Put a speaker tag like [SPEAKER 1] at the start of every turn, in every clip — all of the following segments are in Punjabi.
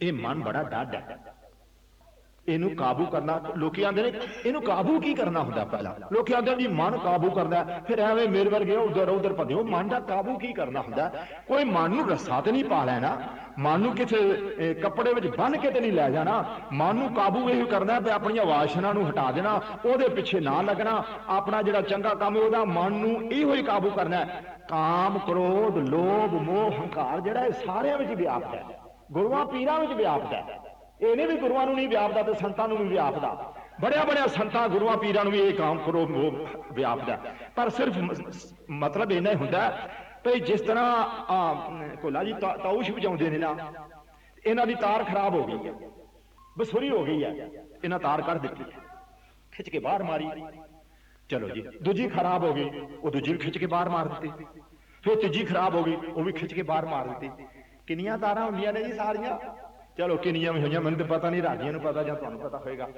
[SPEAKER 1] ਇਹ ਮਨ ਬੜਾ ਡੱਡ ਹੈ। ਇਹਨੂੰ ਕਾਬੂ ਕਰਨਾ, ਲੋਕੀ ਆਂਦੇ ਨੇ, ਇਹਨੂੰ ਕਾਬੂ ਕੀ ਕਰਨਾ ਹੁੰਦਾ ਪਹਿਲਾਂ? ਲੋਕੀ ਆਂਦੇ ਨੇ ਮਨ ਕਾਬੂ ਕਰਦਾ ਫਿਰ ਐਵੇਂ ਮੇਰੇ ਵਰਗੇ ਉਧਰ ਉਧਰ ਭੱਜੋ ਮਨ ਦਾ ਕਾਬੂ ਕੀ ਕਰਨਾ ਹੁੰਦਾ ਕੋਈ ਮਨ ਨੂੰ ਰੱਸਾ ਤੇ ਨਹੀਂ ਪਾ ਲੈਣਾ। ਮਨ ਨੂੰ ਕਿਸੇ ਕੱਪੜੇ ਵਿੱਚ ਬੰਨ ਕੇ ਤੇ ਨਹੀਂ ਲੈ ਜਾਣਾ। ਮਨ ਨੂੰ ਕਾਬੂ ਇਹ ਕਰਨਾ ਤੇ ਆਪਣੀਆਂ ਵਾਸ਼ਨਾ ਨੂੰ ਹਟਾ ਦੇਣਾ, ਉਹਦੇ ਪਿੱਛੇ ਨਾ ਲੱਗਣਾ। ਆਪਣਾ ਜਿਹੜਾ ਚੰਗਾ ਕੰਮ ਉਹਦਾ ਮਨ ਨੂੰ ਇਹੋ ਹੀ ਕਾਬੂ ਕਰਨਾ ਕਾਮ, ਕ੍ਰੋਧ, ਲੋਭ, ਮੋਹ, ਹੰਕਾਰ ਜਿਹੜਾ ਇਹ ਸਾਰਿਆਂ ਵਿੱਚ ਵਿਆਪਦਾ ਹੈ। ਗੁਰੂਆਂ ਪੀਰਾਂ ਵਿੱਚ ਵਿਆਪਦਾ ਹੈ। ਇਹ ਨਹੀਂ ਵੀ ਗੁਰੂਆਂ ਨੂੰ ਨਹੀਂ ਵਿਆਪਦਾ ਤੇ ਸੰਤਾਂ ਨੂੰ ਵੀ ਵਿਆਪਦਾ। ਬੜਿਆ ਬੜਿਆ ਸੰਤਾਂ ਗੁਰੂਆਂ ਪੀਰਾਂ ਨੂੰ ਵੀ ਇਹ ਕੰਮ ਕਰੋ ਵਿਆਪਦਾ ਪਰ ਸਿਰਫ ਮ- ਮਤਲਬ ਇਹਨਾਂ ਹੀ ਹੁੰਦਾ ਭਈ ਜਿਸ ਤਰ੍ਹਾਂ ਕੋਲਾ ਜੀ ਤਾ- ਵਜਾਉਂਦੇ ਨੇ ਨਾ, ਇਹਨਾਂ ਦੀ ਤਾਰ ਖਰਾਬ ਹੋ ਗਈ ਹੈ। ਬਸੁਰੀ ਹੋ ਗਈ ਹੈ। ਇਹਨਾਂ ਤਾਰ ਕੱਢ ਦਿੱਤੀ ਖਿੱਚ ਕੇ ਬਾਹਰ ਮਾਰੀ। ਚਲੋ ਜੀ, ਦੂਜੀ ਖਰਾਬ ਹੋ ਗਈ, ਉਹ ਦੂਜੀ ਵੀ ਖਿੱਚ ਕੇ ਬਾਹਰ ਮਾਰ ਦਿੱਤੀ। ਫਿਰ ਤੀਜੀ ਖਰਾਬ ਹੋ ਗਈ, ਉਹ ਵੀ ਖਿੱਚ ਕੇ ਬਾਹਰ ਮਾਰ ਦਿੱਤੀ। ਕਿੰਨੀਆਂ ਤਾਰਾਂ ਹੁੰਦੀਆਂ ਨੇ ਜੀ ਸਾਰੀਆਂ? ਚਲੋ, ਕਿੰਨੀਆਂ ਵੀ ਹੋਈਆਂ, ਮੈਨੂੰ ਤਾਂ ਪਤਾ ਨਹੀਂ, ਰਾਜੀਆਂ ਨੂੰ ਪਤਾ ਜਾਂ ਤੁਹਾਨੂੰ ਪਤਾ ਹੋਏਗਾ।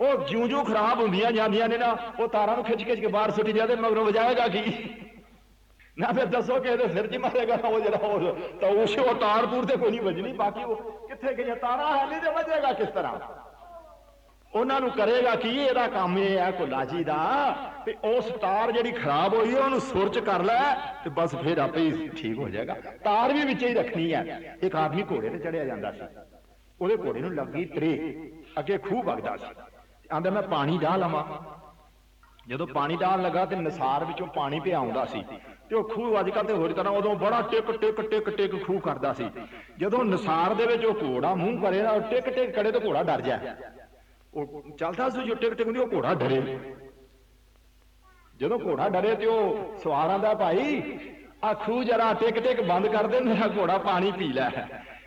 [SPEAKER 1] ਉਹ ਜਿਉਂ-ਜਿਉਂ ਖਰਾਬ ਹੁੰਦੀਆਂ ਜਾਂਦੀਆਂ ਨੇ ਨਾ, ਉਹ ਤਾਰਾਂ ਨੂੰ ਖਿੱਚ-ਖਿੱਚ ਕੇ ਬਾਹਰ ਸੁੱਟੀ ਜਾਂਦੇ, ਮਗਰੋਂ ਵਜਾਏਗਾ ਕੀ? ਨਾ ਫਿਰ ਦੱਸੋ ਕਿ ਇਹਦੇ ਸਿਰ 'ਚ ਹੀ ਮਾਰੇਗਾ, ਉਹ ਜਿਹੜਾ ਉਹ ਤਾਂ ਉਸ ਉਹ ਤਾਰ ਤੂਰ ਤੇ ਕੋਈ ਨਹੀਂ ਵੱਜਣੀ, ਬਾਕੀ ਉਹ ਕਿੱਥੇ ਗਈਆਂ? ਤਾਰਾਂ ਹੈ ਨਹੀਂ ਤੇ ਵੱਜੇਗਾ ਕਿਸ ਤਰ੍ਹਾਂ? ਉਹਨਾਂ ਨੂੰ ਕਰੇਗਾ ਕੀ? ਇਹਦਾ ਕੰਮ ਇਹ ਹੈ ਕੋਲਾ ਜੀ ਦਾ। ਤੇ ਉਸ ਤਾਰ ਜਿਹੜੀ ਖਰਾਬ ਹੋਈ ਹੈ, ਉਹਨੂੰ ਸੁਰਚ ਕਰ ਲੈ ਤੇ ਬਸ ਫਿਰ ਆਪੇ ਹੀ ਠੀਕ ਹੋ ਜਾਏਗਾ। ਤਾਰ ਵੀ ਵਿੱਚ ਹੀ ਰੱਖਣੀ ਹੈ। ਇੱਕ ਆਦਮੀ ਘੋੜੇ ਤੇ ਚੜਿਆ ਜਾਂਦਾ ਸੀ। ਉਹਦੇ ਘੋੜੇ ਨੂੰ ਲੱਗੀ ਤਰੇ। ਅੱਗੇ ਖੂਹ ਵਗਦਾ ਸੀ। ਆਂਦਾ, ਮੈਂ ਪਾਣੀ ਡਾਹ ਲਵਾਂ। ਜਦੋਂ ਪਾਣੀ ਡਾਲ ਲੱਗਾ ਤੇ ਨਸਾਰ ਵਿੱਚੋਂ ਪਾਣੀ ਪਿਆ ਆਉਂਦਾ ਸੀ। ਤੇ ਉਹ ਖੂਹ ਅੱਜ ਕੱਲ੍ਹ ਤੇ ਹੋਰ ਤਰ੍ਹਾਂ ਉਦੋਂ ਬੜਾ ਟਿਕ ਟਿਕ ਟਿਕ ਟਿਕ ਖੂਹ ਕਰਦਾ ਸੀ। ਜਦੋਂ ਨਸਾਰ ਦੇ ਵਿੱਚ ਉਹ ਘੋੜਾ ਮੂੰਹ ਕਰੇ ਨਾ, ਉਹ ਟਿਕ ਟਿਕ ਕਰੇ ਤੇ ਘੋੜਾ ਡਰ ਜਾ ਉਹ ਚੱਲਦਾ ਸੀ ਜੋ ਟਿਕ ਟਿਕ ਹੁੰਦੀ ਉਹ ਘੋੜਾ ਡਰੇ। ਜਦੋਂ ਘੋੜਾ ਡਰੇ ਤੇ ਉਹ ਸਵਾਰਾਂ ਦਾ ਭਾਈ ਆ ਜਰਾ ਟਿਕ ਟਿਕ ਬੰਦ ਕਰ ਦੇ, ਮੇਰਾ ਘੋੜਾ ਪਾਣੀ ਪੀ ਲੈ।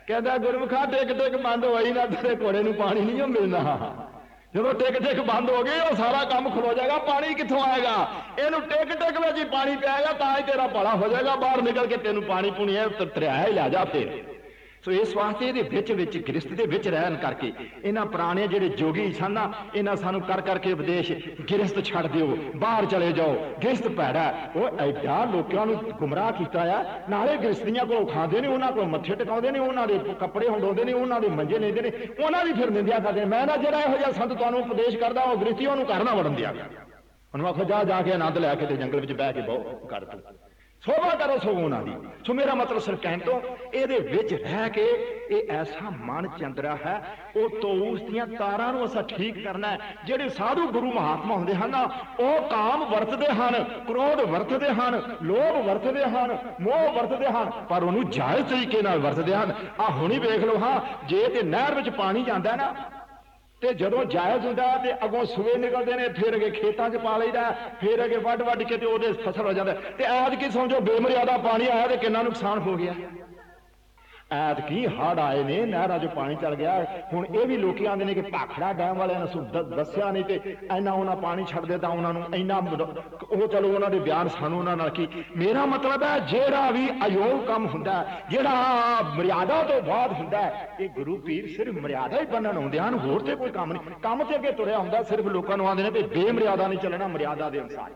[SPEAKER 1] ਕਹਿੰਦਾ, ਗੁਰਮੁਖਾ ਟਿਕ ਟਿਕ ਬੰਦ ਹੋਈ ਨਾ, ਤੇਰੇ ਘੋੜੇ ਨੂੰ ਪਾਣੀ ਨਹੀਂ ਓ ਮਿਲਣਾ। ਜਦੋਂ ਟਿਕ ਟਿਕ ਬੰਦ ਹੋ ਗਈ, ਉਹ ਸਾਰਾ ਕੰਮ ਖਲੋ ਜਾਏਗਾ, ਪਾਣੀ ਕਿੱਥੋਂ ਆਏਗਾ? ਇਹਨੂੰ ਟਿਕ ਟਿਕ ਵਿੱਚ ਹੀ ਪਾਣੀ ਪਿਆਏਗਾ, ਤਾਂ ਹੀ ਤੇਰਾ ਭਲਾ ਹੋ ਜਾਏਗਾ, ਬਾਹਰ ਨਿਕਲ ਕੇ ਤੈਨੂੰ ਪਾਣੀ ਪੁਣੀ ਹੈ ਤਰਿਆ ਹੀ ਲੈ ਜਾ ਫੇਰ। ਸੋ ਇਸ ਵਾਸਤੇ ਇਹਦੇ ਵਿੱਚ ਵਿੱਚ ਗ੍ਰਸਤ ਦੇ ਵਿੱਚ ਰਹਿਣ ਕਰਕੇ ਇਹਨਾਂ ਪੁਰਾਣੇ ਜਿਹੜੇ ਜੋਗੀ ਸਨ ਨਾ, ਇਹਨਾਂ ਸਾਨੂੰ ਕਰ ਕਰਕੇ ਉਪਦੇਸ਼ ਗ੍ਰਸਤ ਛੱਡ ਦਿਓ, ਬਾਹਰ ਚਲੇ ਜਾਓ। ਗ੍ਰਸਤ ਭੈੜਾ ਉਹ ਐਡਾ ਲੋਕਾਂ ਨੂੰ ਗੁੰਮਰਾਹ ਕੀਤਾ ਆ ਨਾਲੇ ਗ੍ਰਸਤੀਆਂ ਕੋਲ ਖਾਂਦੇ ਨੇ, ਉਹਨਾਂ ਕੋਲ ਮੱਥੇ ਟਿਕਾਉਂਦੇ ਨੇ, ਉਹਨਾਂ ਦੇ ਕੱਪੜੇ ਹੰਡਾਉਂਦੇ ਨੇ, ਉਹਨਾਂ ਦੇ ਮੰਜੇ ਲੈਂਦੇ ਨੇ, ਉਹਨਾਂ ਦੀ ਫਿਰ ਨਿੰਦਿਆ ਕਰਦੇ ਨੇ। ਮੈਂ ਨਾ ਜਿਹੜਾ ਇਹੋ ਜਿਹਾ ਸੰਤ ਤੁਹਾਨੂੰ ਉਪਦੇਸ਼ ਕਰਦਾ, ਉਹ ਗ੍ਰਸਤੀਆਂ ਨੂੰ ਕਰਨਾ ਵੜਨ ਦਿਆ ਉਹਨੂੰ ਆਖੋ, ਜਾ ਜਾ ਕੇ ਆਨੰਦ ਲੈ ਕੇ ਤੇ ਜੰਗਲ ਵਿੱਚ ਬਹਿ ਕੇ ਬਹੁ ਕਰ ਤੂੰ। ਸੋਭਾ ਕਰੋ ਸੋ ਉਹਨਾਂ ਦੀ। ਸੋ ਮੇਰਾ ਮਤਲਬ ਸਿਰਫ ਕਹਿਣ ਤੋਂ ਇਹਦੇ ਵਿੱਚ ਰਹਿ ਕੇ ਇਹ ਐਸਾ ਮਨ ਚੰਦਰਾ ਹੈ ਉਹ ਤੋਂ ਦੀਆਂ ਤਾਰਾਂ ਨੂੰ ਅਸਾਂ ਠੀਕ ਕਰਨਾ ਹੈ ਜਿਹੜੇ ਸਾਧੂ ਗੁਰੂ ਮਹਾਤਮਾ ਹੁੰਦੇ ਹਨ ਨਾ, ਉਹ ਕਾਮ ਵਰਤਦੇ ਹਨ ਕ੍ਰੋਧ ਵਰਤਦੇ ਹਨ ਲੋਭ ਵਰਤਦੇ ਹਨ ਮੋਹ ਵਰਤਦੇ ਹਨ ਪਰ ਉਹਨੂੰ ਜਾਇਜ਼ ਤਰੀਕੇ ਨਾਲ ਵਰਤਦੇ ਹਨ। ਆ ਹੁਣੀ ਵੇਖ ਲਓ ਹਾਂ ਜੇ ਤੇ ਨਹਿਰ ਵਿੱਚ ਪਾਣੀ ਜਾਂਦਾ ਨਾ ਤੇ ਜਦੋਂ ਜਾਇਜ਼ ਹੁੰਦਾ ਤੇ ਅਗੋਂ ਸੂਏ ਨਿਕਲਦੇ ਨੇ, ਫਿਰ ਅਗੇ ਖੇਤਾਂ 'ਚ ਪਾ ਲਈਦਾ, ਫਿਰ ਅਗੇ ਵੱਢ ਵੱਢ ਕੇ ਤੇ ਉਹਦੇ ਫਸਲ ਹੋ ਜਾਂਦਾ। ਤੇ ਐਤ ਕੀ ਸਮਝੋ, ਬੇਮਰਿਆਦਾ ਪਾਣੀ ਆਇਆ ਤੇ ਕਿੰਨਾ ਨੁਕਸਾਨ ਹੋ ਗਿਆ। ਐਤ ਕੀ ਹੜ ਆਏ ਨੇ, ਨਹਿਰਾਂ 'ਚ ਪਾਣੀ ਚਲ ਗਿਆ। ਹੁਣ ਇਹ ਵੀ ਲੋਕੀ ਆਂਦੇ ਨੇ ਕਿ ਭਾਖੜਾ ਡੈਮ ਵਾਲਿਆਂ ਨੇ ਸੋ ਦੱਸਿਆ ਨਹੀਂ ਤੇ ਇੰਨਾ ਉਹਨਾਂ ਪਾਣੀ ਛੱਡ ਦਿੱਤਾ ਉਹਨਾਂ ਨੂੰ, ਇੰਨਾ ਉਹ ਚਲੋ ਉਹਨਾਂ ਦੇ ਬਿਆਨ ਸਾਨੂੰ ਉਹਨਾਂ ਨਾਲ ਕੀ ਮੇਰਾ ਮਤਲਬ ਹੈ ਜਿਹੜਾ ਵੀ ਅਯੋਗ ਕੰਮ ਹੁੰਦਾ ਜਿਹੜਾ ਮਰਿਆਦਾ ਤੋਂ ਬਾਅਦ ਹੁੰਦਾ ਇਹ ਗੁਰੂ ਪੀਰ ਸਿਰਫ ਮਰਿਆਦਾ ਹੀ ਬੰਨਣ ਹੁੰਦੇ ਹਨ, ਹੋਰ ਤੇ ਕੋਈ ਕੰਮ ਨਹੀਂ। ਕੰਮ ਤੇ ਅੱਗੇ ਤੁਰਿਆ ਹੁੰਦਾ, ਸਿਰਫ ਲੋਕਾਂ ਨੂੰ ਆਂਦੇ ਨੇ ਕਿ ਬੇਮਰਿਆਦਾ ਨਹੀਂ ਚੱਲਣਾ, ਮਰਿਆਦਾ ਦੇ ਅਨੁਸਾਰ।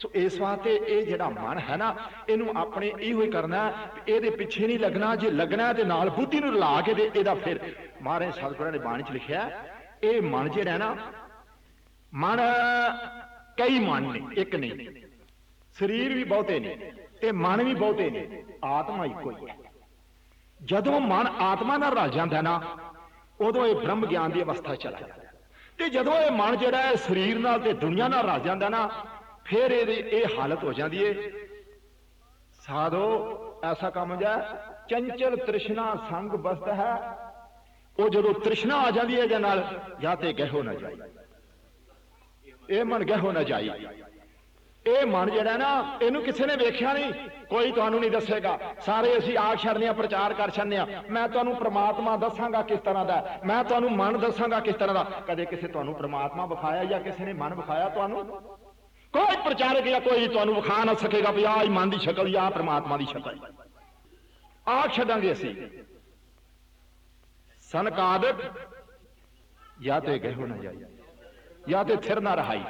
[SPEAKER 1] ਸੋ ਇਸ ਵਾਸਤੇ ਇਹ ਜਿਹੜਾ ਮਨ ਹੈ ਨਾ, ਇਹਨੂੰ ਆਪਣੇ ਇਹੋ ਹੀ ਕਰਨਾ ਇਹਦੇ ਪਿੱਛੇ ਨਹੀਂ ਲੱਗਣਾ, ਜੇ ਲੱਗਣਾ ਹੈ ਤੇ ਨਾਲ ਬੁੱਧੀ ਨੂੰ ਲਾ ਕੇ ਤੇ ਇਹਦਾ ਫਿਰ। ਮਹਾਰਾਜ ਸਤਿਗੁਰਾਂ ਨੇ ਬਾਣੀ ਚ ਲਿਖਿਆ ਇਹ ਮਨ ਜਿਹੜਾ ਨਾ, ਮਨ ਕਈ ਮਨ ਨੇ, ਇੱਕ ਨਹੀਂ। ਸਰੀਰ ਵੀ ਬਹੁਤੇ ਨੇ ਤੇ ਮਨ ਵੀ ਬਹੁਤੇ ਨੇ, ਆਤਮਾ ਇੱਕੋ ਹੀ ਹੈ। ਜਦੋਂ ਮਨ ਆਤਮਾ ਨਾਲ ਰਲ ਜਾਂਦਾ ਨਾ, ਉਦੋਂ ਇਹ ਬ੍ਰਹਮ ਗਿਆਨ ਦੀ ਅਵਸਥਾ 'ਚ ਚਲਾ ਜਾਂਦਾ। ਤੇ ਜਦੋਂ ਇਹ ਮਨ ਜਿਹੜਾ ਹੈ ਸਰੀਰ ਨਾਲ ਤੇ ਦੁਨੀਆ ਨਾਲ ਰਲ ਜਾਂਦਾ ਨਾ ਫਿਰ ਇਹਦੀ ਇਹ ਹਾਲਤ ਹੋ ਜਾਂਦੀ ਏ। ਸਾਧੋ, ਐਸਾ ਕੰਮ ਜਾ ਚੰਚਲ ਤ੍ਰਿਸ਼ਨਾ ਸੰਗ ਬਸਤ ਹੈ। ਉਹ ਜਦੋਂ ਤ੍ਰਿਸ਼ਨਾ ਆ ਜਾਂਦੀ ਹੈ ਇਹਦੇ ਨਾਲ, ਜਾਂ ਤੇ ਗਹਿੋ ਨਾ ਜਾਈ। ਇਹ ਮਨ ਗਹਿੋ ਨਾ ਜਾਈ। ਇਹ ਮਨ ਜਿਹੜਾ ਨਾ, ਇਹਨੂੰ ਕਿਸੇ ਨੇ ਵੇਖਿਆ ਨਹੀਂ, ਕੋਈ ਤੁਹਾਨੂੰ ਨਹੀਂ ਦੱਸੇਗਾ। ਸਾਰੇ ਅਸੀਂ ਆਖ ਛੱਡਨੇ ਆ ਪ੍ਰਚਾਰ ਕਰ ਛੱਡਨੇ ਆ ਮੈਂ ਤੁਹਾਨੂੰ ਪ੍ਰਮਾਤਮਾ ਦੱਸਾਂਗਾ ਕਿਸ ਤਰ੍ਹਾਂ ਦਾ ਮੈਂ ਤੁਹਾਨੂੰ ਮਨ ਦੱਸਾਂਗਾ ਕਿਸ ਤਰ੍ਹਾਂ ਦਾ ਕਦੇ ਕਿਸੇ ਤੁਹਾਨੂੰ ਪ੍ਰਮਾਤਮਾ ਵਿਖਾਇਆ ਜਾਂ ਕਿਸੇ ਨੇ ਮਨ ਵਿਖਾਇਆ ਤੁਹਾਨੂੰ? ਕੋਈ ਪ੍ਰਚਾਰਕ ਜਾਂ ਕੋਈ ਤੁਹਾਨੂੰ ਵਿਖਾ ਨਾ ਸਕੇਗਾ ਵੀ ਆਹ ਹੀ ਮਨ ਦੀ ਸ਼ਕਲ ਜਾਂ ਆਹ ਪ੍ਰਮਾਤਮਾ ਦੀ ਸ਼ਕਲ। ਆਖ ਛੱਡਾਂਗੇ ਅਸੀਂ। ਸਨਕਾਦਕ ਜਾਂ ਤੇ ਗਹਿੋ ਨਾ ਜਾਈ, ਜਾਂ ਤੇ ਥਿਰ ਨਾ ਰਹਾਈ।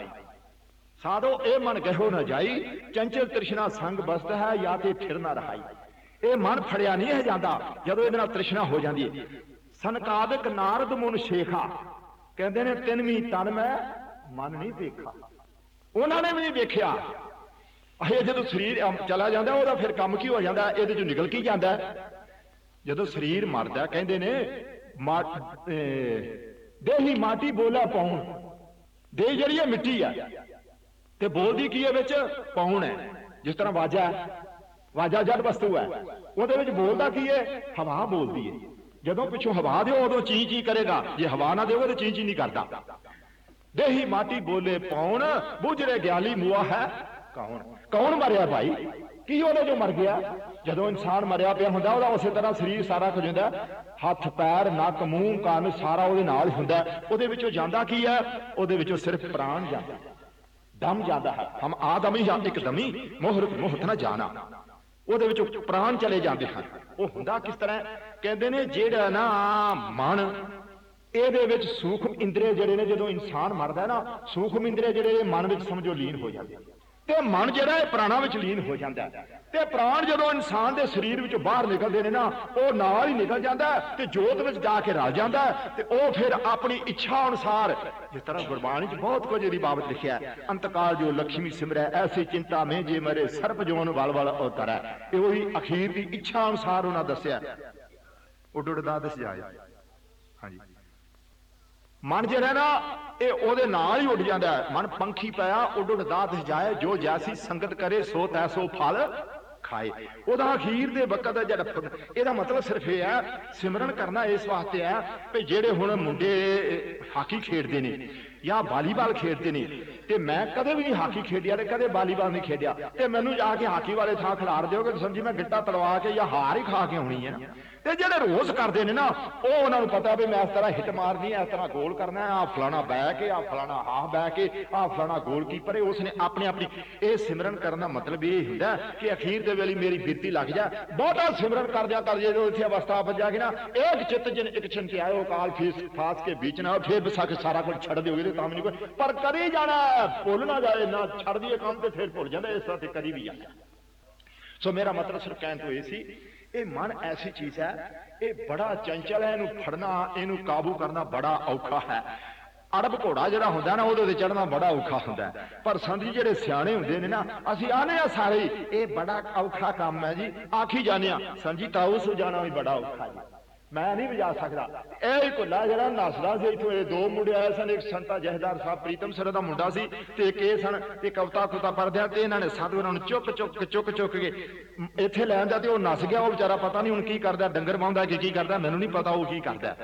[SPEAKER 1] ਸਾਧੋ, ਇਹ ਮਨ ਗਹਿੋ ਨਾ ਜਾਈ, ਚੰਚਲ ਤ੍ਰਿਸ਼ਨਾ ਸੰਗ ਬਸਤ ਹੈ, ਜਾਂ ਤੇ ਥਿਰ ਨਾ ਰਹਾਈ। ਇਹ ਮਨ ਫੜਿਆ ਨਹੀਂ ਹੈ ਜਾਂਦਾ, ਜਦੋਂ ਇਹਦੇ ਨਾਲ ਤ੍ਰਿਸ਼ਨਾ ਹੋ ਜਾਂਦੀ ਹੈ। ਸੰਕਾਦਕ ਨਾਰਦ ਮੁਨ ਸ਼ੇਖਾ। ਕਹਿੰਦੇ ਨੇ, ਤਿੰਨਵੀਂ ਤਨ ਮੈਂ ਮਨ ਨਹੀਂ ਦੇਖਾ। ਉਹਨਾਂ ਨੇ ਵੀ ਨਹੀਂ ਵੇਖਿਆ। ਇਹ ਜਦੋਂ ਸਰੀਰ ਚਲਾ ਜਾਂਦਾ, ਉਹਦਾ ਫਿਰ ਕੰਮ ਕੀ ਹੋ ਜਾਂਦਾ? ਇਹਦੇ ਚੋਂ ਨਿਕਲ ਕੀ ਜਾਂਦਾ? ਜਦੋਂ ਸਰੀਰ ਮਰਦਾ, ਕਹਿੰਦੇ ਨੇ ਦੇਹੀ ਮਾਟੀ ਬੋਲਾ ਪਾਉਣ। ਦੇਹ ਜਿਹੜੀ ਹੈ ਮਿੱਟੀ ਆ। ਤੇ ਬੋਲਦੀ ਕੀ ਹੈ ਵਿੱਚ? ਪਾਉਣ ਹੈ। ਜਿਸ ਤਰ੍ਹਾਂ ਵਾਜਾ ਵਾਜਾ ਜੜ ਵਸਤੂ ਹੈ। ਉਹਦੇ ਵਿੱਚ ਬੋਲਦਾ ਕੀ ਹੈ? ਹਵਾ ਬੋਲਦੀ ਹੈ। ਜਦੋਂ ਪਿੱਛੋਂ ਹਵਾ ਦਿਓ, ਉਦੋਂ ਚੀਂ ਚੀ ਕਰੇਗਾ। ਜੇ ਹਵਾ ਨਾ ਦਿਓ ਤਾਂ ਚੀਂ ਚੀ ਨਹੀਂ ਕਰਦਾ। ਦੇਹੀ ਮਾਟੀ ਬੋਲੇ ਪਾਉਣ, ਬੁਝਰੇ ਗਿਆਲੀ ਮੂਆ ਹੈ। ਕੌਣ? ਕੌਣ ਮਰਿਆ ਭਾਈ? ਕੀ ਉਹਦੇ ਜੋ ਮਰ ਗਿਆ? ਜਦੋਂ ਇਨਸਾਨ ਮਰਿਆ ਪਿਆ ਹੁੰਦਾ, ਉਹਦਾ ਉਸੇ ਤਰ੍ਹਾਂ ਸਰੀਰ ਸਾਰਾ ਕੁਝ ਹੁੰਦਾ ਹੱਥ, ਪੈਰ, ਨੱਕ, ਮੂੰਹ, ਕੰਨ ਸਾਰਾ ਉਹਦੇ ਨਾਲ ਹੁੰਦਾ ਉਹਦੇ ਵਿੱਚੋਂ ਜਾਂਦਾ ਕੀ ਹੈ? ਉਹਦੇ ਵਿੱਚੋਂ ਸਿਰਫ ਪ੍ਰਾਣ ਜਾਂਦਾ ਦਮ ਜਾਂਦਾ ਹੈ। ਹਮ ਆਦਮੀ ਜਾਂ ਇੱਕ ਦਮੀ ਮੋਹਰ ਮੋਹਤ ਨਾ ਜਾਣਾ। ਉਹਦੇ ਵਿੱਚੋਂ ਪ੍ਰਾਣ ਚਲੇ ਜਾਂਦੇ ਹਨ। ਉਹ ਹੁੰਦਾ ਕਿਸ ਤਰ੍ਹਾਂ ਕਹਿੰਦੇ ਨੇ, ਜਿਹੜਾ ਨਾ ਮਨ ਇਹਦੇ ਵਿੱਚ ਸੂਖਮ ਇੰਦਰੀ ਜਿਹੜੇ ਨੇ, ਜਦੋਂ ਇਨਸਾਨ ਮਰਦਾ ਹੈ ਨਾ, ਸੂਖਮ ਇੰਦਰੀ ਜਿਹੜੇ ਮਨ ਵਿੱਚ ਸਮਝੋ ਲੀਨ ਹੋ ਜਾਂਦੇ ਤੇ ਮਨ ਜਿਹੜਾ ਇਹ ਪ੍ਰਾਣਾ ਵਿੱਚ ਲੀਨ ਹੋ ਜਾਂਦਾ ਹੈ। ਤੇ ਪ੍ਰਾਣ ਜਦੋਂ ਇਨਸਾਨ ਦੇ ਸਰੀਰ ਵਿੱਚੋਂ ਬਾਹਰ ਨਿਕਲਦੇ ਨੇ ਨਾ, ਉਹ ਨਾਲ ਹੀ ਨਿਕਲ ਜਾਂਦਾ ਹੈ ਤੇ ਜੋਤ ਵਿੱਚ ਜਾ ਕੇ ਰਲ ਜਾਂਦਾ ਹੈ ਤੇ ਉਹ ਫਿਰ ਆਪਣੀ ਇੱਛਾ ਅਨੁਸਾਰ, ਜਿਸ ਤਰ੍ਹਾਂ ਗੁਰਬਾਣੀ 'ਚ ਬਹੁਤ ਕੁਝ ਇਹਦੀ ਬਾਬਤ ਲਿਖਿਆ ਹੈ, ਅੰਤਕਾਲ ਜੋ ਲక్ష్ਮੀ ਸਿਮਰੈ, ਐਸੀ ਚਿੰਤਾ ਮੈਂ ਜੇ ਮਰੇ, ਸਰਪ ਜੋਨ ਵਲ ਵਲ ਉਤਰੈ। ਇਹ ਉਹੀ ਅਖੀਰ ਦੀ ਇੱਛਾ ਅਨੁਸਾਰ ਉਹਨਾਂ ਦੱਸਿਆ। ਉੱਡ ਉੱਡਦਾ ਦਸ ਜਾਏ ਹਾਂਜੀ। ਮਨ ਜਿਹੜਾ ਨਾ ਇਹ ਉਹਦੇ ਨਾਲ ਹੀ ਉੱਡ ਜਾਂਦਾ ਹੈ। ਮਨ ਪੰਖੀ ਪਿਆ, ਉੱਡ ਉੱਡ ਦਾਤ ਜਾਏ, ਜੋ ਜੈਸੀ ਸੰਗਤ ਕਰੇ, ਸੋ ਤੈਸੋ ਫਲ ਖਾਏ। ਉਹਦਾ ਅਖੀਰ ਦੇ ਵਕਤ ਦਾ ਜਿਹੜਾ ਇਹਦਾ ਮਤਲਬ ਸਿਰਫ ਇਹ ਹੈ, ਸਿਮਰਨ ਕਰਨਾ ਇਸ ਵਾਸਤੇ ਹੈ ਕਿ ਜਿਹੜੇ ਹੁਣ ਮੁੰਡੇ ਹਾਕੀ ਖੇਡਦੇ ਨੇ ਜਾਂ ਵਾਲੀਬਾਲ ਖੇਡਦੇ ਨੇ, ਤੇ ਮੈਂ ਕਦੇ ਵੀ ਨਹੀਂ ਹਾਕੀ ਖੇਡਿਆ ਤੇ ਕਦੇ ਵਾਲੀਬਾਲ ਨਹੀਂ ਖੇਡਿਆ। ਤੇ ਮੈਨੂੰ ਜਾ ਕੇ ਹਾਕੀ ਵਾਲੇ ਥਾਂ ਖਿਲਾਰ ਦਿਓਗੇ ਤਾਂ ਸਮਝੀ ਮੈਂ ਗਿੱਟਾ ਤਲਵਾ ਕੇ ਜਾਂ ਹਾਰ ਹੀ ਖਾ ਕੇ ਆਉਣੀ ਹੈ ਨਾ ਤੇ ਜਿਹੜੇ ਰੋਜ਼ ਕਰਦੇ ਨੇ ਨਾ ਉਹ ਉਹਨਾਂ ਨੂੰ ਪਤਾ ਵੀ ਮੈਂ ਇਸ ਤਰ੍ਹਾਂ ਹਿੱਟ ਮਾਰਨੀ ਹੈ ਇਸ ਤਰ੍ਹਾਂ ਗੋਲ ਕਰਨਾ ਹੈ ਆ ਫਲਾਣਾ ਬਹਿ ਕੇ ਆ ਫਲਾਣਾ ਹਾਫ ਬਹਿ ਕੇ ਆ ਫਲਾਣਾ ਗੋਲਕੀਪਰ ਹੈ ਉਸਨੇ ਆਪਣੇ ਆਪਣੀ। ਇਹ ਸਿਮਰਨ ਕਰਨ ਦਾ ਮਤਲਬ ਇਹ ਹੁੰਦਾ ਕਿ ਅਖੀਰ ਦੇ ਵੇਲੇ ਮੇਰੀ ਬਿਰਤੀ ਲੱਗ ਜਾ ਬਹੁਤਾ ਸਿਮਰਨ ਕਰਦਿਆ ਕਰ ਜਦੋਂ ਇੱਥੇ ਅਵਸਥਾ ਬਚ ਜਾਗੀ ਨਾ ਇੱਕ ਚਿੱਤ ਜਿਨ ਇੱਕ ਛਨ ਤੇ ਆਇਓ ਕਾਲ ਫੀਸ ਫਾਸ ਕੇ ਵਿੱਚ ਨਾ ਫੇਰ ਵਿਸਾਖ ਸਾਰਾ ਕੁਝ ਛੱਡ ਦਿਓਗੇ ਤੇ ਤਾਂ ਵੀ ਨਹੀਂ ਕੋਈ। ਪਰ ਕਰੀ ਜਾਣਾ ਹੈ, ਭੁੱਲ ਨਾ ਜਾਏ ਨਾ ਛੱਡ ਦਈਏ ਕੰਮ ਤੇ ਫੇਰ ਭੁੱਲ ਜਾਂਦਾ ਇਸ ਤਰ੍ਹਾਂ ਤੇ ਕਰੀ ਵੀ ਜਾਂਦਾ ਸੋ ਮੇਰਾ ਮਤਲਬ ਸਿਰਫ ਕਹਿਣ ਤੋਂ ਇਹ ਸੀ ਇਹ ਮਨ ਐਸੀ ਚੀਜ਼ ਹੈ, ਇਹ ਬੜਾ ਚੰਚਲ ਹੈ, ਇਹਨੂੰ ਫੜਨਾ, ਇਹਨੂੰ ਕਾਬੂ ਕਰਨਾ ਬੜਾ ਔਖਾ ਹੈ। ਅਰਬ ਘੋੜਾ ਜਿਹੜਾ ਹੁੰਦਾ ਨਾ, ਉਹਦੇ ਤੇ ਚੜਨਾ ਬੜਾ ਔਖਾ ਹੁੰਦਾ ਪਰ ਸੰਤ ਜਿਹੜੇ ਸਿਆਣੇ ਹੁੰਦੇ ਨੇ ਨਾ, ਅਸੀਂ ਆਨੇ ਆ ਸਾਰੇ ਇਹ ਬੜਾ ਔਖਾ ਕੰਮ ਹੈ ਜੀ। ਆਖੀ ਜਾਣੇ ਆ ਸੰਤ ਜੀ ਤਾਊ ਸੁਜਾਣਾ ਵੀ ਬੜਾ ਔਖਾ ਜੀ। ਮੈਂ ਨਹੀਂ ਵਜਾ ਸਕਦਾ। ਇਹ ਹੀ ਕੁੱਲਾ ਜਿਹੜਾ ਨਸਦਾ ਸੀ, ਇੱਥੋਂ ਇਹ ਦੋ ਮੁੰਡੇ ਆਏ ਸਨ, ਇੱਕ ਸੰਤਾ ਜਹਦਾਰ ਸਾਹਿਬ ਪ੍ਰੀਤਮ ਸਰ ਦਾ ਮੁੰਡਾ ਸੀ ਤੇ ਇੱਕ ਇਹ ਸਨ ਤੇ ਕਵਤਾ ਕੁਤਾ ਪੜਦਿਆਂ ਤੇ ਇਹਨਾਂ ਨੇ ਸਾਧੂ ਉਹਨਾਂ ਨੂੰ ਚੁੱਕ ਚੁੱਕ ਚੁੱਕ ਚੁੱਕ ਕੇ ਇੱਥੇ ਲੈਣ ਦਾ ਤੇ ਉਹ ਨਸ ਗਿਆ, ਉਹ ਵਿਚਾਰਾ ਪਤਾ ਨਹੀਂ ਹੁਣ ਕੀ ਕਰਦਾ, ਡੰਗਰ ਪਾਉਂਦਾ ਕਿ ਕੀ ਕਰਦਾ, ਮੈਨੂੰ ਨਹੀਂ ਪਤਾ ਉਹ ਕੀ ਕਰਦਾ।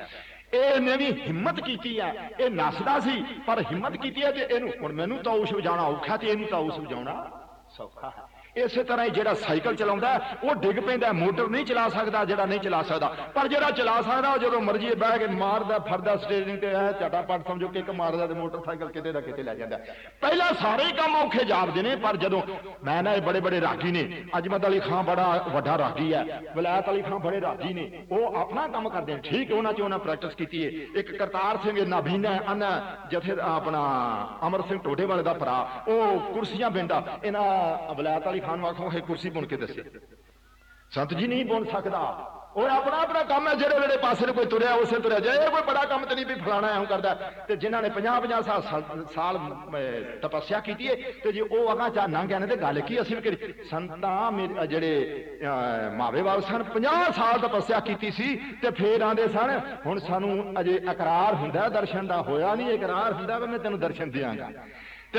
[SPEAKER 1] ਇਹਨੇ ਵੀ ਹਿੰਮਤ ਕੀਤੀ ਆ, ਇਹ ਨਸਦਾ ਸੀ, ਪਰ ਹਿੰਮਤ ਕੀਤੀ ਹੈ ਤੇ ਇਹਨੂੰ, ਹੁਣ ਮੈਨੂੰ ਤਾਂ ਉਸ ਵਜਾਉਣਾ ਔਖਾ ਤੇ ਇਹਨੂੰ ਤਾਂ ਉਸ ਵਜਾਉਣਾ ਸੌਖਾ ਹੈ। ਇਸੇ ਤਰ੍ਹਾਂ ਹੀ ਜਿਹੜਾ ਸਾਈਕਲ ਚਲਾਉਂਦਾ ਹੈ, ਉਹ ਡਿੱਗ ਪੈਂਦਾ ਹੈ, ਮੋਟਰ ਨਹੀਂ ਚਲਾ ਸਕਦਾ ਜਿਹੜਾ ਨਹੀਂ ਚਲਾ ਸਕਦਾ। ਪਰ ਜਿਹੜਾ ਚਲਾ ਸਕਦਾ ਉਹ ਜਦੋਂ ਮਰਜ਼ੀ ਬਹਿ ਕੇ ਮਾਰਦਾ ਫੜਦਾ ਸਟੇਰਿੰਗ ਤੇ ਐ ਝਟਾਪਟ ਸਮਝੋ ਕਿੱਕ ਮਾਰਦਾ ਤੇ ਮੋਟਰਸਾਈਕਲ ਕਿਤੇ ਦਾ ਕਿਤੇ ਲੈ ਜਾਂਦਾ ਪਹਿਲਾਂ ਸਾਰੇ ਹੀ ਕੰਮ ਔਖੇ ਜਾਪਦੇ ਨੇ ਪਰ ਜਦੋਂ ਮੈਂ ਨਾ ਇਹ ਬੜੇ ਬੜੇ ਰਾਗੀ ਨੇ ਅਜਮਤ ਅਲੀ ਖਾਨ ਬੜਾ ਵੱਡਾ ਰਾਗੀ ਹੈ ਵਿਲਾਇਤ ਅਲੀ ਖਾਨ ਬੜੇ ਰਾਗੀ ਨੇ ਉਹ ਆਪਣਾ ਕੰਮ ਕਰਦੇ ਨੇ। ਠੀਕ ਹੈ ਉਹਨਾਂ ਚ ਉਹਨਾਂ ਪ੍ਰੈਕਟਿਸ ਕੀਤੀ ਹੈ। ਇੱਕ ਕਰਤਾਰ ਸਿੰਘ ਨਾਭੀਨਾ ਅਨ ਜਥੇ ਆਪਣਾ ਅਮਰ ਸਿੰਘ ਟੋਡੇ ਵਾਲੇ ਦਾ ਭਰਾ ਉਹ ਕੁਰਸੀਆਂ ਬਿੰਦਾ ਇਹਨਾਂ ਵਿਲਾਇਤ ਅਲੀ ਖਾਨ ਵਾਖੋਂ ਇਹ ਕੁਰਸੀ ਬੁਣ ਕੇ ਦੱਸੇ ਸੰਤ ਜੀ ਨਹੀਂ ਬੁਣ ਸਕਦਾ ਉਹ ਆਪਣਾ ਆਪਣਾ ਕੰਮ ਹੈ ਜਿਹੜੇ ਵੇਲੇ ਪਾਸੇ ਨੂੰ ਕੋਈ ਤੁਰਿਆ ਉਸੇ ਤੁਰਿਆ ਜਾਏ ਇਹ ਕੋਈ ਬੜਾ ਕੰਮ ਤੇ ਨਹੀਂ ਵੀ ਫਲਾਣਾ ਐਂ ਕਰਦਾ ਤੇ ਜਿਨ੍ਹਾਂ ਨੇ 50 50 ਸਾਲ ਸਾਲ- ਸਾਲ ਅਹ, ਤਪੱਸਿਆ ਕੀਤੀ ਹੈ ਤੇ ਜੇ ਉਹ ਅਗਾ ਚਾ ਨਾ ਕਹਿੰਦੇ ਤੇ ਗੱਲ ਕੀ ਅਸੀਂ ਵੀ ਕਰੀ ਸੰਤਾਂ ਮੇਰੇ ਅਹ, ਜਿਹੜੇ ਅਹ, ਮਾਵੇਵਾਲ ਸਨ 50 ਸਾਲ ਤਪੱਸਿਆ ਕੀਤੀ ਸੀ ਤੇ ਫੇਰ ਆਂਦੇ ਸਨ ਹੁਣ ਸਾਨੂੰ ਅਜੇ ਇਕਰਾਰ ਹੁੰਦਾ ਦਰਸ਼ਨ ਦਾ ਹੋਇਆ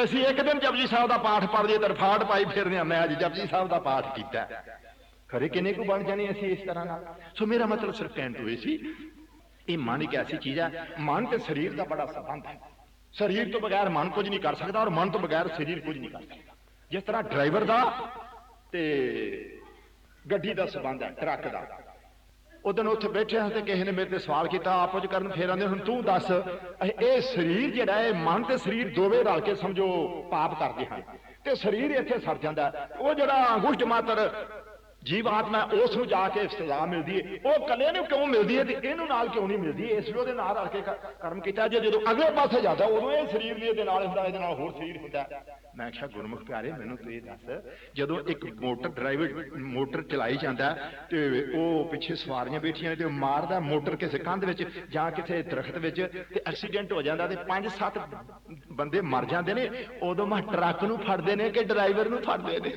[SPEAKER 1] ਨਹੀਂ ਇਕਰਾਰ ਹੁੰਦਾ ਵੀ ਮੈਂ ਤੈਨੂੰ ਦਰਸ਼ਨ ਦਿਆਂਗਾ ਤੇ ਅਸੀਂ ਇੱਕ ਦਿਨ ਜਪਜੀ ਸਾਹਿਬ ਦਾ ਪਾਠ ਪੜ੍ਹਦੇ ਤੇ ਰਫਾਟ ਪਾਈ ਫਿਰਦੇ ਆ ਮੈਂ ਅੱਜ ਜਪਜੀ ਸਾਹਿਬ ਦਾ ਪਾਠ ਕੀਤਾ। ਹੈ। ਖਰੇ ਕਿੰਨੇ ਕੁ ਬਣ ਜਾਣੇ ਅਸੀਂ ਇਸ ਤਰ੍ਹਾਂ ਨਾਲ? ਸੋ ਮੇਰਾ ਮਤਲਬ ਸਿਰਫ ਕਹਿਣ ਤੋਂ ਇਹ ਸੀ। ਇਹ ਮਨ ਇੱਕ ਐਸੀ ਚੀਜ਼ ਹੈ ਮਨ ਤੇ ਸਰੀਰ ਦਾ ਬੜਾ ਸੰਬੰਧ ਹੈ। ਸਰੀਰ ਤੋਂ ਬਗੈਰ ਮਨ ਕੁਝ ਨਹੀਂ ਕਰ ਸਕਦਾ ਔਰ ਮਨ ਤੋਂ ਬਗੈਰ ਸਰੀਰ ਕੁਝ ਨਹੀਂ ਕਰ ਸਕਦਾ। ਜਿਸ ਤਰ੍ਹਾਂ ਡਰਾਈਵਰ ਦਾ ਤੇ ਗੱਡੀ ਦਾ ਸੰਬੰਧ ਹੈ, ਟਰੱਕ ਦਾ। ਉਦੋਂ ਉੱਥੇ ਬੈਠੇ ਹਾਂ ਤੇ ਕਿਸੇ ਨੇ ਮੇਰੇ ਤੇ ਸਵਾਲ ਕੀਤਾ, ਆਪੋ ਚ ਕਰਨ ਫੇਰ ਆਂਦੇ ਹੁਣ ਤੂੰ ਦੱਸ ਇਹ ਸਰੀਰ ਜਿਹੜਾ ਹੈ, ਮਨ ਤੇ ਸਰੀਰ ਦੋਵੇਂ ਰਲ ਕੇ ਸਮਝੋ, ਪਾਪ ਕਰਦੇ ਹਨ। ਤੇ ਸਰੀਰ ਇੱਥੇ ਸੜ ਜਾਂਦਾ ਉਹ ਜਿਹੜਾ ਅੰਗੁਸ਼ਟ ਮਾਤਰ ਜੀਵ ਆਤਮਾ ਉਸ ਨੂੰ ਜਾ ਕੇ ਸਜ਼ਾ ਮਿਲਦੀ ਹੈ ਉਹ ਕੱਲੇ ਨੂੰ ਕਿਉਂ ਮਿਲਦੀ ਹੈ ਤੇ ਇਹਨੂੰ ਨਾਲ ਕਿਉਂ ਨਹੀਂ ਮਿਲਦੀ ਇਸ ਲਈ ਉਹਦੇ ਨਾਲ ਰਲ ਕੇ ਕ- ਕਰਮ ਕੀਤਾ ਜੇ ਜਦੋਂ ਅਗਲੇ ਪਾਸੇ ਜਾਂਦਾ ਉਦੋਂ ਇਹ ਸਰੀਰ ਵੀ ਇਹਦੇ ਨਾਲ ਹੁੰਦਾ ਇਹਦੇ ਨਾਲ ਹੋਰ ਸਰੀਰ ਹੁੰਦਾ ਮੈਂ ਕਿਹਾ ਗੁਰਮੁਖ ਪਿਆਰੇ ਮੈਨੂੰ ਤੂੰ ਇਹ ਦੱਸ ਜਦੋਂ ਇੱਕ ਮੋਟਰ ਡਰਾਈਵਰ ਮੋਟਰ ਚਲਾਈ ਜਾਂਦਾ ਤੇ ਉਹ ਪਿੱਛੇ ਸਵਾਰੀਆਂ ਬੈਠੀਆਂ ਨੇ ਤੇ ਉਹ ਮਾਰਦਾ ਮੋਟਰ ਕਿਸੇ ਕੰਧ ਵਿੱਚ ਜਾਂ ਕਿਸੇ ਦਰਖਤ ਵਿੱਚ ਤੇ ਐਕਸੀਡੈਂਟ ਹੋ ਜਾਂਦਾ ਤੇ ਪੰਜ ਸੱਤ ਬੰਦੇ ਮਰ ਜਾਂਦੇ ਨੇ ਉਦੋਂ ਮਾ ਟਰੱਕ ਨੂੰ ਫੜਦੇ ਨੇ ਕਿ ਡਰਾਈਵਰ ਨੂੰ ਫੜਦੇ ਨੇ